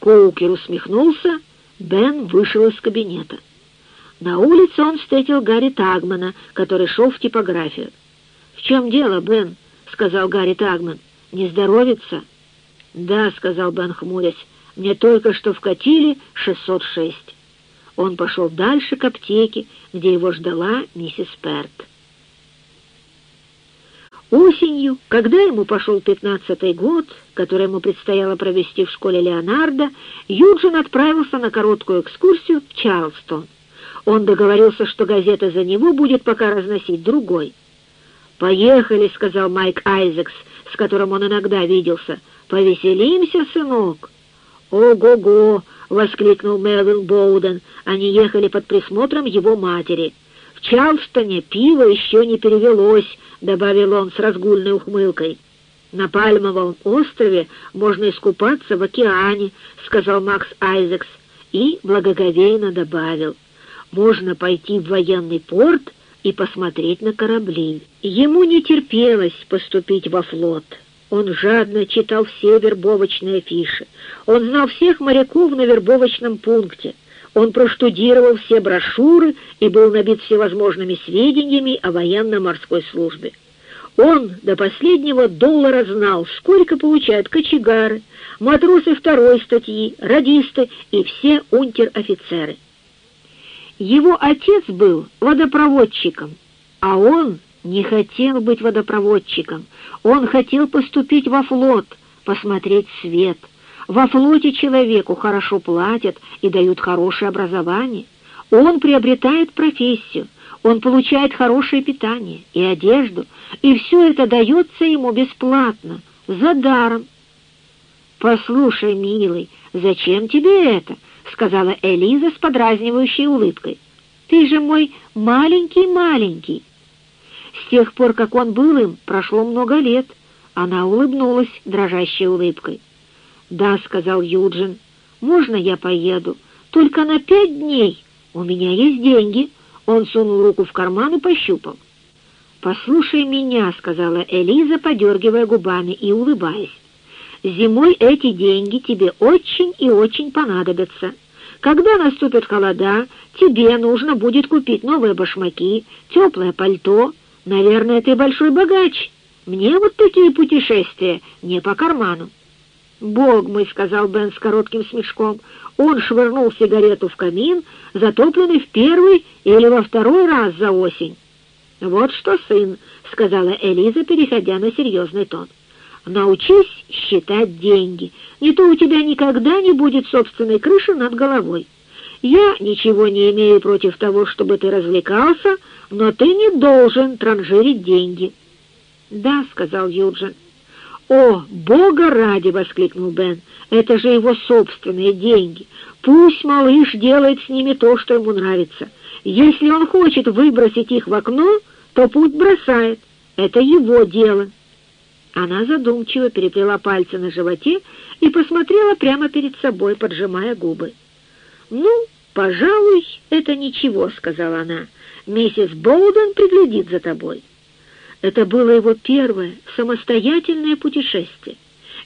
Коукер усмехнулся, Бен вышел из кабинета. На улице он встретил Гарри Тагмана, который шел в типографию. «В чем дело, Бен?» — сказал Гарри Тагман. «Не здоровится?» «Да», — сказал Бен, хмурясь, — «мне только что вкатили 606». Он пошел дальше к аптеке, где его ждала миссис Перт. Осенью, когда ему пошел пятнадцатый год, который ему предстояло провести в школе Леонардо, Юджин отправился на короткую экскурсию в Чарльстон. Он договорился, что газета за него будет пока разносить другой. «Поехали», — сказал Майк Айзекс, с которым он иногда виделся. «Повеселимся, сынок». «Ого-го!» — воскликнул Мелвин Боуден. Они ехали под присмотром его матери. «В Чарльстоне пиво еще не перевелось», — добавил он с разгульной ухмылкой. «На Пальмовом острове можно искупаться в океане», — сказал Макс Айзекс, и благоговейно добавил. «Можно пойти в военный порт и посмотреть на корабли». Ему не терпелось поступить во флот. Он жадно читал все вербовочные афиши. Он знал всех моряков на вербовочном пункте. Он проштудировал все брошюры и был набит всевозможными сведениями о военно-морской службе. Он до последнего доллара знал, сколько получают кочегары, матросы второй статьи, радисты и все унтер-офицеры. Его отец был водопроводчиком, а он не хотел быть водопроводчиком. Он хотел поступить во флот, посмотреть свет — во флоте человеку хорошо платят и дают хорошее образование. Он приобретает профессию, он получает хорошее питание и одежду, и все это дается ему бесплатно, за даром. «Послушай, милый, зачем тебе это?» — сказала Элиза с подразнивающей улыбкой. «Ты же мой маленький-маленький». С тех пор, как он был им, прошло много лет. Она улыбнулась дрожащей улыбкой. «Да», — сказал Юджин, — «можно я поеду? Только на пять дней. У меня есть деньги». Он сунул руку в карман и пощупал. «Послушай меня», — сказала Элиза, подергивая губами и улыбаясь. «Зимой эти деньги тебе очень и очень понадобятся. Когда наступят холода, тебе нужно будет купить новые башмаки, теплое пальто. Наверное, ты большой богач. Мне вот такие путешествия не по карману». «Бог мой», — сказал Бен с коротким смешком, — он швырнул сигарету в камин, затопленный в первый или во второй раз за осень. «Вот что, сын», — сказала Элиза, переходя на серьезный тон, — «научись считать деньги, не то у тебя никогда не будет собственной крыши над головой. Я ничего не имею против того, чтобы ты развлекался, но ты не должен транжирить деньги». «Да», — сказал Юджин, — «О, Бога ради!» — воскликнул Бен. «Это же его собственные деньги. Пусть малыш делает с ними то, что ему нравится. Если он хочет выбросить их в окно, то пусть бросает. Это его дело». Она задумчиво переплела пальцы на животе и посмотрела прямо перед собой, поджимая губы. «Ну, пожалуй, это ничего», — сказала она. «Миссис Болден приглядит за тобой». Это было его первое самостоятельное путешествие.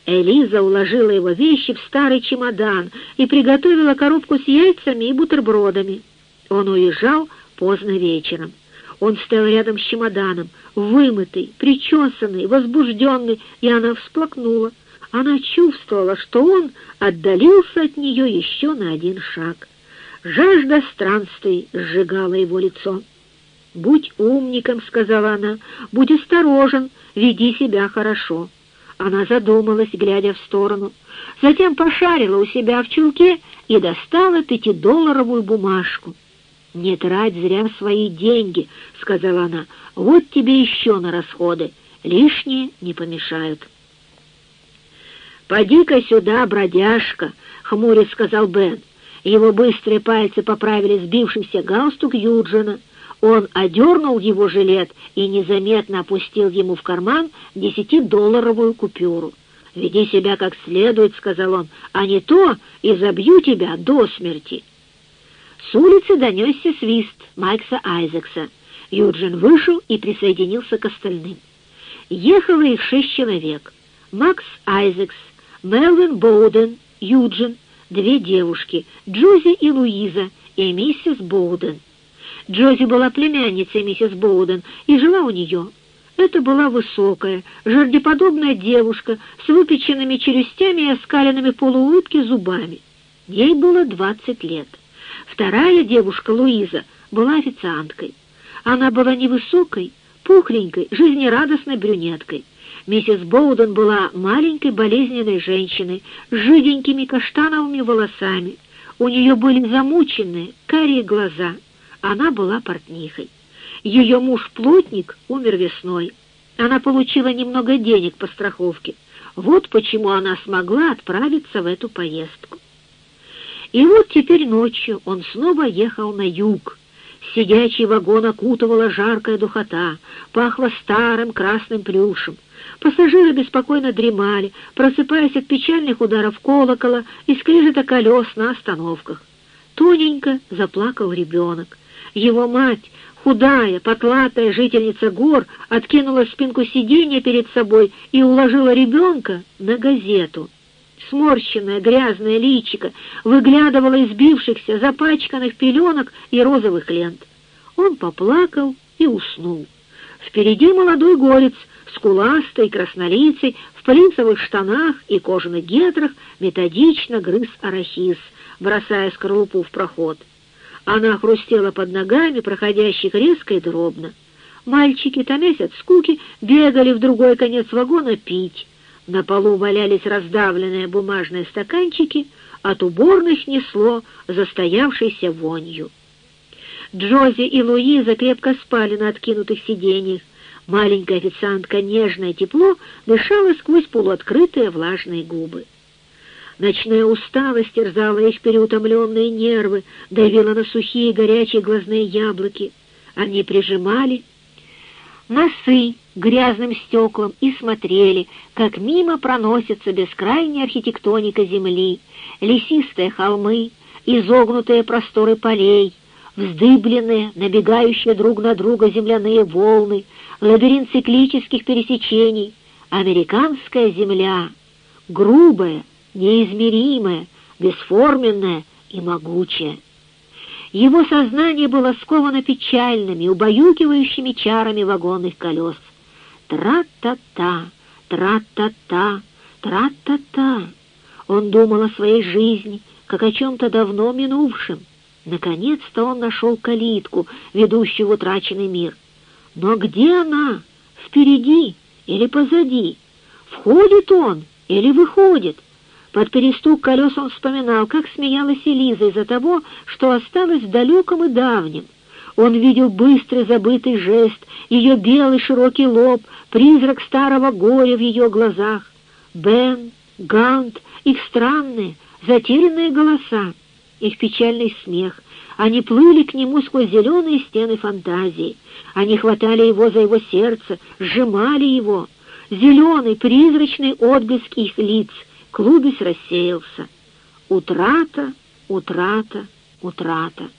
Элиза уложила его вещи в старый чемодан и приготовила коробку с яйцами и бутербродами. Он уезжал поздно вечером. Он стоял рядом с чемоданом, вымытый, причесанный, возбужденный, и она всплакнула. Она чувствовала, что он отдалился от нее еще на один шаг. Жажда странствий сжигала его лицо. «Будь умником», — сказала она, — «будь осторожен, веди себя хорошо». Она задумалась, глядя в сторону, затем пошарила у себя в чулке и достала пятидолларовую бумажку. «Не трать зря свои деньги», — сказала она, — «вот тебе еще на расходы, лишние не помешают». «Поди-ка сюда, бродяжка», — хмурясь сказал Бен. Его быстрые пальцы поправили сбившийся галстук Юджина — он одернул его жилет и незаметно опустил ему в карман десятидолларовую купюру. «Веди себя как следует», — сказал он, — «а не то и забью тебя до смерти». С улицы донесся свист Майкса Айзекса. Юджин вышел и присоединился к остальным. Ехало их шесть человек. Макс Айзекс, Мелвин Боуден, Юджин, две девушки, Джози и Луиза, и миссис Боуден. Джози была племянницей миссис Боуден и жила у нее. Это была высокая, жердеподобная девушка с выпеченными челюстями и оскаленными полуулыбки зубами. Ей было двадцать лет. Вторая девушка, Луиза, была официанткой. Она была невысокой, пухленькой, жизнерадостной брюнеткой. Миссис Боуден была маленькой болезненной женщиной с жиденькими каштановыми волосами. У нее были замученные, карие глаза. Она была портнихой. Ее муж-плотник умер весной. Она получила немного денег по страховке. Вот почему она смогла отправиться в эту поездку. И вот теперь ночью он снова ехал на юг. Сидячий вагон окутывала жаркая духота, пахло старым красным плюшем. Пассажиры беспокойно дремали, просыпаясь от печальных ударов колокола и скрежета колес на остановках. Тоненько заплакал ребенок. Его мать, худая, потлатая жительница гор, откинула спинку сиденья перед собой и уложила ребенка на газету. Сморщенное грязное личико выглядывало из бившихся, запачканных пеленок и розовых лент. Он поплакал и уснул. Впереди молодой горец, скуластый, краснолицый, в плинцевых штанах и кожаных гетрах методично грыз арахис, бросая скорлупу в проход. Она хрустела под ногами проходящих резко и дробно. Мальчики, томясь от скуки, бегали в другой конец вагона пить. На полу валялись раздавленные бумажные стаканчики, от уборных несло застоявшейся вонью. Джози и Луиза крепко спали на откинутых сиденьях. Маленькая официантка нежное тепло дышала сквозь полуоткрытые влажные губы. Ночная усталость терзала их переутомленные нервы, давила на сухие горячие глазные яблоки. Они прижимали носы грязным стеклам и смотрели, как мимо проносится бескрайняя архитектоника земли, лесистые холмы, изогнутые просторы полей, вздыбленные, набегающие друг на друга земляные волны, лабиринт циклических пересечений, американская земля, грубая, неизмеримое, бесформенное и могучее. Его сознание было сковано печальными, убаюкивающими чарами вагонных колес. Тра-та-та, тра-та-та, тра-та-та. Он думал о своей жизни, как о чем-то давно минувшем. Наконец-то он нашел калитку, ведущую в утраченный мир. Но где она? Впереди или позади? Входит он или выходит? Под перестук колес он вспоминал, как смеялась Элиза из-за того, что осталось далеком и давнем. Он видел быстрый забытый жест, ее белый широкий лоб, призрак старого горя в ее глазах. Бен, Гант, их странные, затерянные голоса, их печальный смех. Они плыли к нему сквозь зеленые стены фантазии. Они хватали его за его сердце, сжимали его. Зеленый, призрачный отблеск их лиц — клубец рассеялся. Утрата, утрата, утрата.